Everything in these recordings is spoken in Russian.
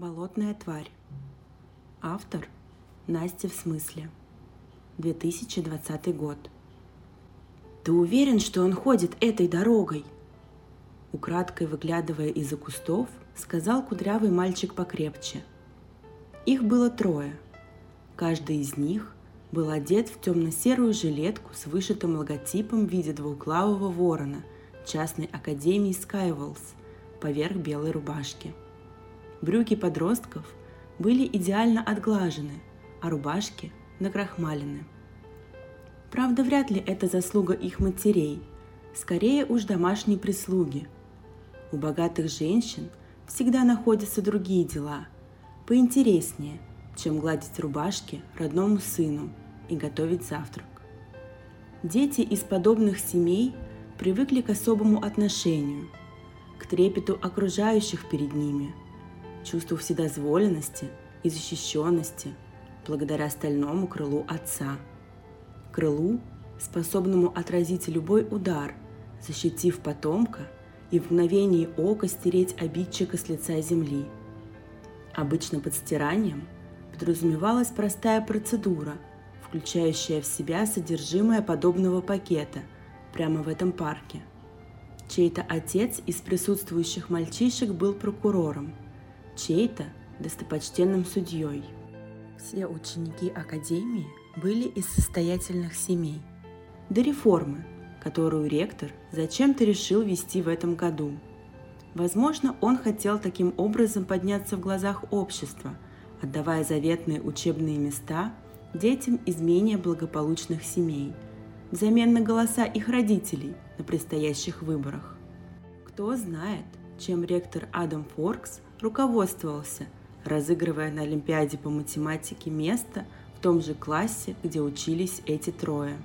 Болотная тварь. Автор Настя в смысле. 2020 год. Ты уверен, что он ходит этой дорогой? Украдкой выглядывая из-за кустов, сказал кудрявый мальчик покрепче. Их было трое. Каждый из них был одет в темно-серую жилетку с вышитым логотипом в виде двуглавого ворона частной академии Skywalls поверх белой рубашки – Брюки подростков были идеально отглажены, а рубашки накрахмалены. Правда, вряд ли это заслуга их матерей, скорее уж домашней прислуги. У богатых женщин всегда находятся другие дела, поинтереснее, чем гладить рубашки родному сыну и готовить завтрак. Дети из подобных семей привыкли к особому отношению, к трепету окружающих перед ними – чувству вседозволенности и защищенности благодаря стальному крылу отца. Крылу, способному отразить любой удар, защитив потомка и в мгновение ока стереть обидчика с лица земли. Обычно под стиранием подразумевалась простая процедура, включающая в себя содержимое подобного пакета прямо в этом парке. Чей-то отец из присутствующих мальчишек был прокурором – чей-то достопочтенным судьей. Все ученики Академии были из состоятельных семей. До реформы, которую ректор зачем-то решил вести в этом году. Возможно, он хотел таким образом подняться в глазах общества, отдавая заветные учебные места детям из менее благополучных семей, взамен на голоса их родителей на предстоящих выборах. Кто знает, чем ректор Адам Форкс руководствовался, разыгрывая на Олимпиаде по математике место в том же классе, где учились эти трое.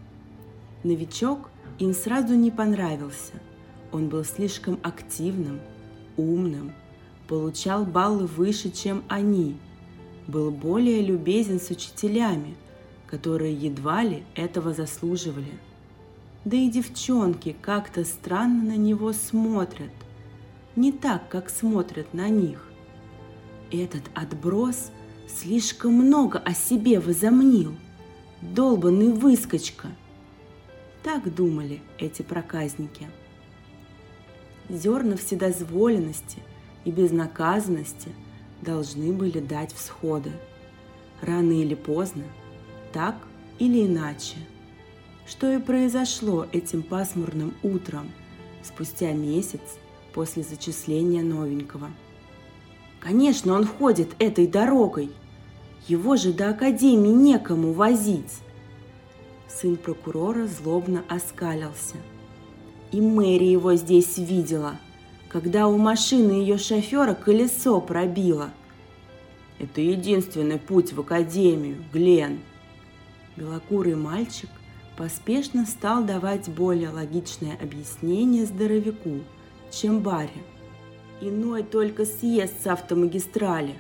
Новичок им сразу не понравился. Он был слишком активным, умным, получал баллы выше, чем они, был более любезен с учителями, которые едва ли этого заслуживали. Да и девчонки как-то странно на него смотрят не так, как смотрят на них. Этот отброс слишком много о себе возомнил, долбанный выскочка. Так думали эти проказники. Зерна вседозволенности и безнаказанности должны были дать всходы. Рано или поздно, так или иначе. Что и произошло этим пасмурным утром, спустя месяц после зачисления новенького. Конечно, он ходит этой дорогой. Его же до академии некому возить. Сын прокурора злобно оскалился. И Мэри его здесь видела, когда у машины ее шофера колесо пробило. Это единственный путь в академию, Глен. Белокурый мальчик поспешно стал давать более логичное объяснение здоровяку – чем Барри. Иной только съезд с автомагистрали.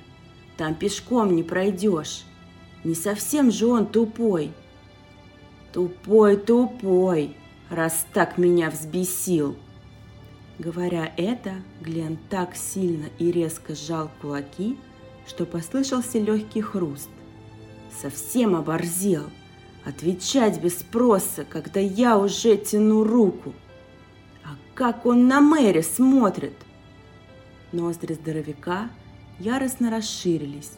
Там пешком не пройдешь. Не совсем же он тупой. Тупой, тупой, раз так меня взбесил. Говоря это, Глен так сильно и резко сжал кулаки, что послышался легкий хруст. Совсем оборзел. Отвечать без спроса, когда я уже тяну руку – как он на Мэри смотрит!» Ноздри здоровяка яростно расширились,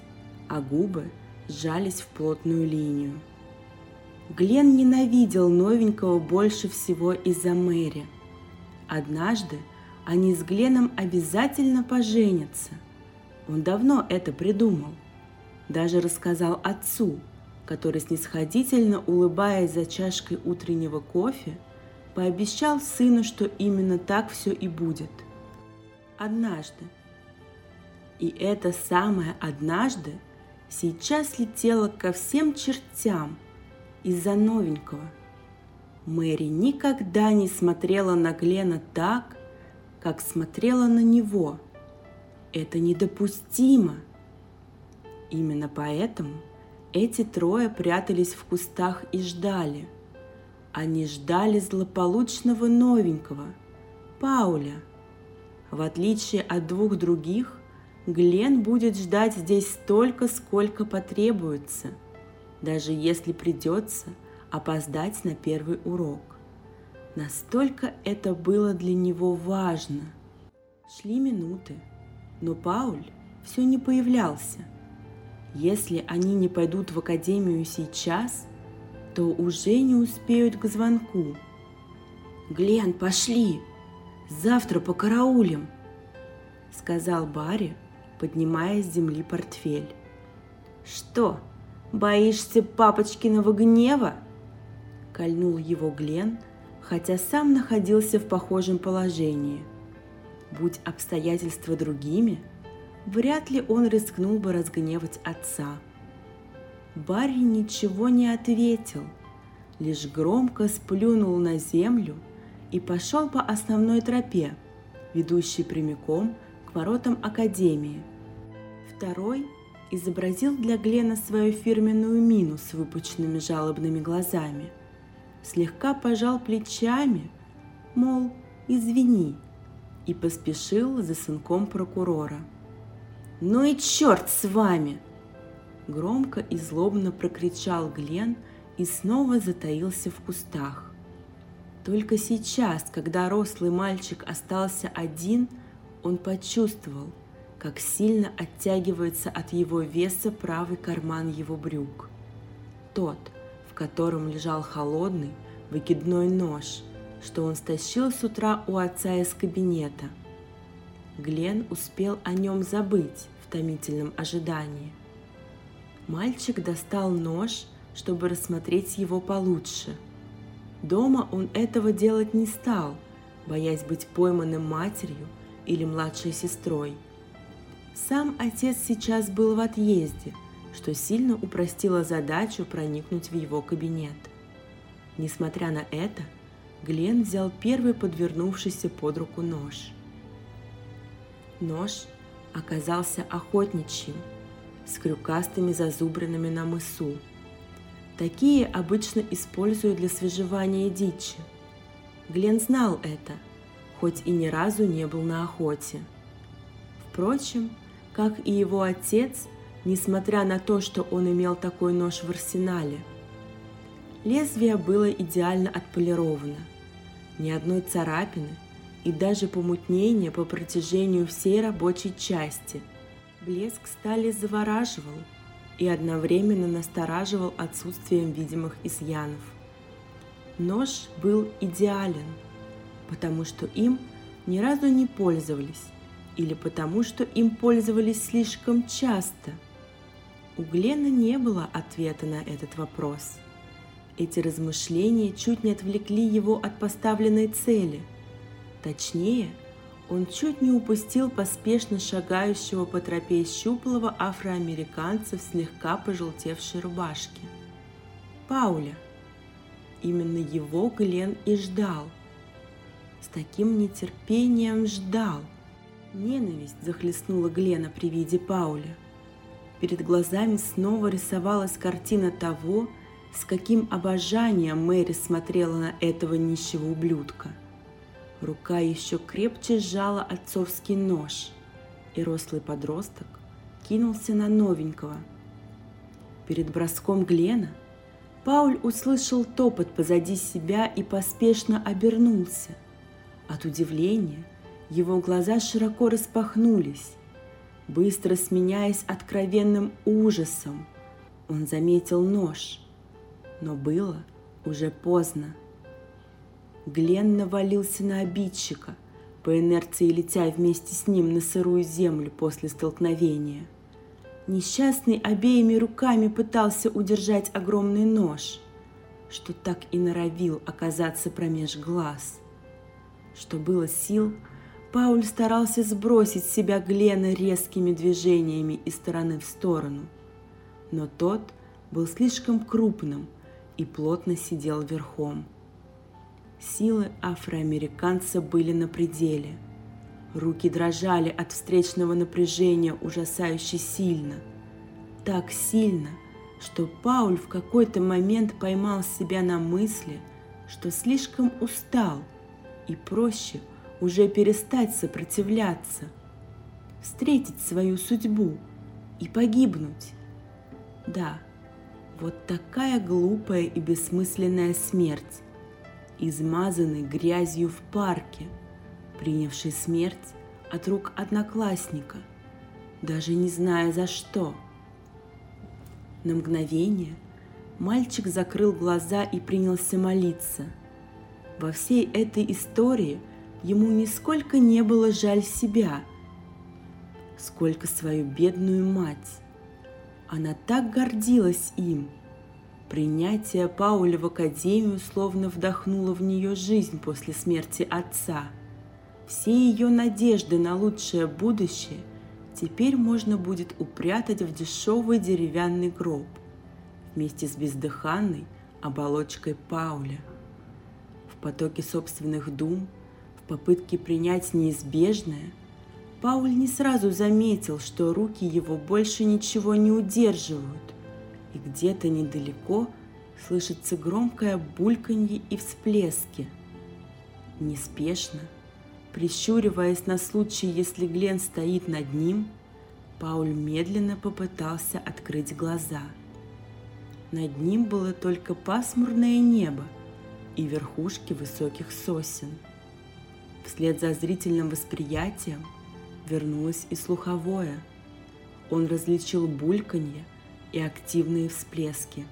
а губы сжались в плотную линию. Глен ненавидел новенького больше всего из-за Мэри. Однажды они с Гленом обязательно поженятся. Он давно это придумал. Даже рассказал отцу, который снисходительно, улыбаясь за чашкой утреннего кофе, пообещал сыну, что именно так все и будет. Однажды. И это самое однажды сейчас летело ко всем чертям из-за новенького. Мэри никогда не смотрела на Глена так, как смотрела на него. Это недопустимо. Именно поэтому эти трое прятались в кустах и ждали – они ждали злополучного новенького, Пауля. В отличие от двух других, Глен будет ждать здесь столько, сколько потребуется, даже если придется опоздать на первый урок. Настолько это было для него важно. Шли минуты, но Пауль все не появлялся. Если они не пойдут в академию сейчас, то уже не успеют к звонку. «Глен, пошли! Завтра по караулям!» — сказал Барри, поднимая с земли портфель. «Что, боишься папочкиного гнева?» — кольнул его Глен, хотя сам находился в похожем положении. Будь обстоятельства другими, вряд ли он рискнул бы разгневать отца. Барри ничего не ответил, лишь громко сплюнул на землю и пошел по основной тропе, ведущей прямиком к воротам Академии. Второй изобразил для Глена свою фирменную мину с выпученными жалобными глазами. Слегка пожал плечами, мол, извини, и поспешил за сынком прокурора. «Ну и черт с вами!» Громко и злобно прокричал Глен и снова затаился в кустах. Только сейчас, когда рослый мальчик остался один, он почувствовал, как сильно оттягивается от его веса правый карман его брюк. Тот, в котором лежал холодный выкидной нож, что он стащил с утра у отца из кабинета. Глен успел о нем забыть в томительном ожидании. Мальчик достал нож, чтобы рассмотреть его получше – Дома он этого делать не стал, боясь быть пойманным матерью или младшей сестрой. Сам отец сейчас был в отъезде, что сильно упростило задачу проникнуть в его кабинет. Несмотря на это, Глен взял первый подвернувшийся под руку нож. Нож оказался охотничьим, с крюкастыми зазубринами на мысу – Такие обычно используют для свежевания дичи. Глен знал это, хоть и ни разу не был на охоте. Впрочем, как и его отец, несмотря на то, что он имел такой нож в арсенале, лезвие было идеально отполировано. Ни одной царапины и даже помутнения по протяжению всей рабочей части. Блеск стали завораживал – и одновременно настораживал отсутствием видимых изъянов. Нож был идеален, потому что им ни разу не пользовались или потому что им пользовались слишком часто. У Глена не было ответа на этот вопрос. Эти размышления чуть не отвлекли его от поставленной цели. Точнее – он чуть не упустил поспешно шагающего по тропе щуплого афроамериканца в слегка пожелтевшей рубашке. Пауля. Именно его Глен и ждал. С таким нетерпением ждал. Ненависть захлестнула Глена при виде Пауля. Перед глазами снова рисовалась картина того, с каким обожанием Мэри смотрела на этого нищего ублюдка – Рука еще крепче сжала отцовский нож, и рослый подросток кинулся на новенького. Перед броском Глена Пауль услышал топот позади себя и поспешно обернулся. От удивления его глаза широко распахнулись. Быстро сменяясь откровенным ужасом, он заметил нож, но было уже поздно. Глен навалился на обидчика, по инерции летя вместе с ним на сырую землю после столкновения. Несчастный обеими руками пытался удержать огромный нож, что так и норовил оказаться промеж глаз. Что было сил, Пауль старался сбросить с себя Глена резкими движениями из стороны в сторону, но тот был слишком крупным и плотно сидел верхом – Силы афроамериканца были на пределе. Руки дрожали от встречного напряжения ужасающе сильно. Так сильно, что Пауль в какой-то момент поймал себя на мысли, что слишком устал и проще уже перестать сопротивляться. встретить свою судьбу и погибнуть. Да, вот такая глупая и бессмысленная смерть, измазанный грязью в парке, принявший смерть от рук одноклассника, даже не зная за что. На мгновение мальчик закрыл глаза и принялся молиться. Во всей этой истории ему нисколько не было жаль себя, сколько свою бедную мать. Она так гордилась им. Принятие Пауля в академию словно вдохнуло в нее жизнь после смерти отца. Все ее надежды на лучшее будущее теперь можно будет упрятать в дешевый деревянный гроб вместе с бездыханной оболочкой Пауля. В потоке собственных дум, в попытке принять неизбежное – Пауль не сразу заметил, что руки его больше ничего не удерживают, и где-то недалеко слышится громкое бульканье и всплески. Неспешно, прищуриваясь на случай, если Глен стоит над ним, Пауль медленно попытался открыть глаза. Над ним было только пасмурное небо и верхушки высоких сосен. Вслед за зрительным восприятием – вернулось и слуховое. Он различил бульканье и активные всплески.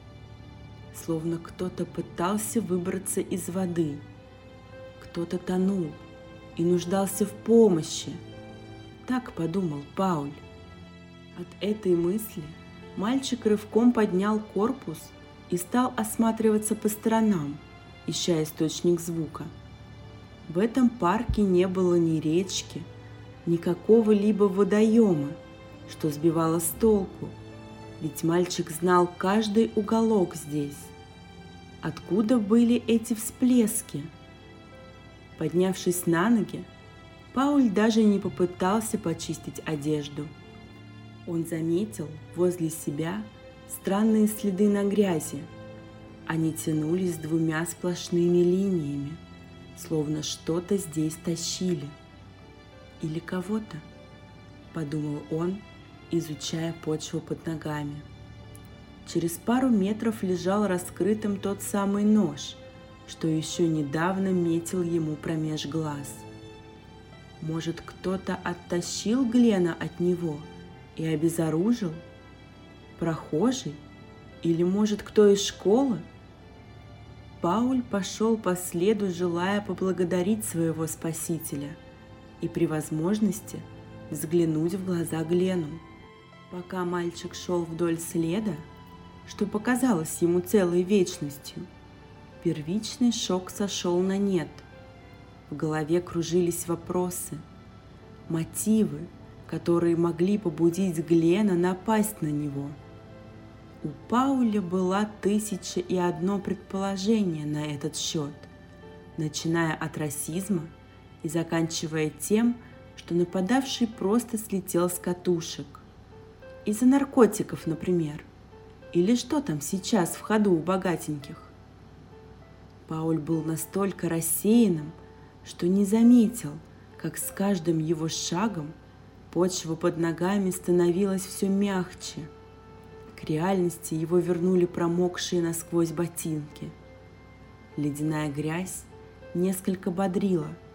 Словно кто-то пытался выбраться из воды. Кто-то тонул и нуждался в помощи. Так подумал Пауль. От этой мысли мальчик рывком поднял корпус и стал осматриваться по сторонам, ища источник звука. В этом парке не было ни речки, никакого либо водоема, что сбивало с толку, ведь мальчик знал каждый уголок здесь. Откуда были эти всплески? Поднявшись на ноги, Пауль даже не попытался почистить одежду. Он заметил возле себя странные следы на грязи. Они тянулись двумя сплошными линиями, словно что-то здесь тащили – или кого-то, подумал он, изучая почву под ногами. Через пару метров лежал раскрытым тот самый нож, что еще недавно метил ему промеж глаз. Может, кто-то оттащил Глена от него и обезоружил? Прохожий? Или, может, кто из школы? Пауль пошел по следу, желая поблагодарить своего спасителя – и при возможности взглянуть в глаза Глену. Пока мальчик шел вдоль следа, что показалось ему целой вечностью, первичный шок сошел на нет. В голове кружились вопросы, мотивы, которые могли побудить Глена напасть на него. У Пауля была тысяча и одно предположение на этот счет, начиная от расизма – и заканчивая тем, что нападавший просто слетел с катушек. Из-за наркотиков, например. Или что там сейчас в ходу у богатеньких? Пауль был настолько рассеянным, что не заметил, как с каждым его шагом почва под ногами становилась все мягче. К реальности его вернули промокшие насквозь ботинки. Ледяная грязь несколько бодрила –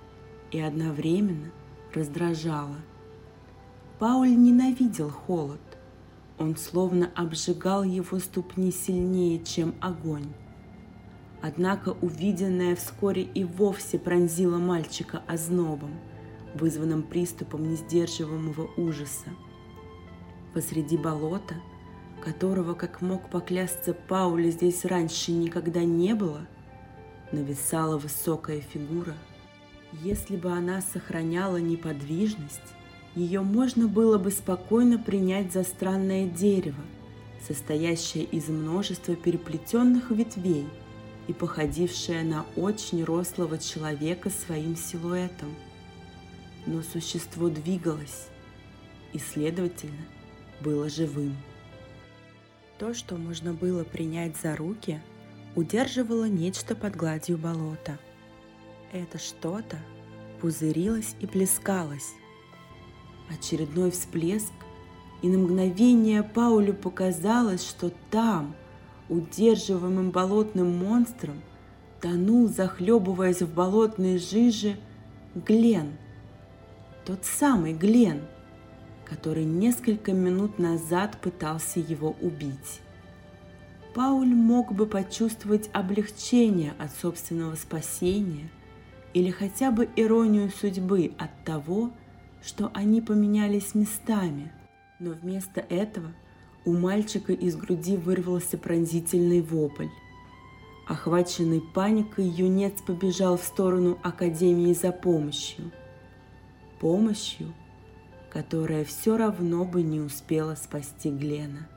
и одновременно раздражала. Пауль ненавидел холод. Он словно обжигал его ступни сильнее, чем огонь. Однако увиденное вскоре и вовсе пронзило мальчика ознобом, вызванным приступом несдерживаемого ужаса. Посреди болота, которого, как мог поклясться Пауля, здесь раньше никогда не было, нависала высокая фигура – если бы она сохраняла неподвижность, ее можно было бы спокойно принять за странное дерево, состоящее из множества переплетенных ветвей и походившее на очень рослого человека своим силуэтом. Но существо двигалось и, следовательно, было живым. То, что можно было принять за руки, удерживало нечто под гладью болота – это что-то пузырилось и плескалось. Очередной всплеск, и на мгновение Паулю показалось, что там, удерживаемым болотным монстром, тонул, захлебываясь в болотной жиже, Глен. Тот самый Глен, который несколько минут назад пытался его убить. Пауль мог бы почувствовать облегчение от собственного спасения или хотя бы иронию судьбы от того, что они поменялись местами. Но вместо этого у мальчика из груди вырвался пронзительный вопль. Охваченный паникой, юнец побежал в сторону Академии за помощью. Помощью, которая все равно бы не успела спасти Глена.